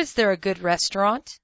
is there a good restaurant?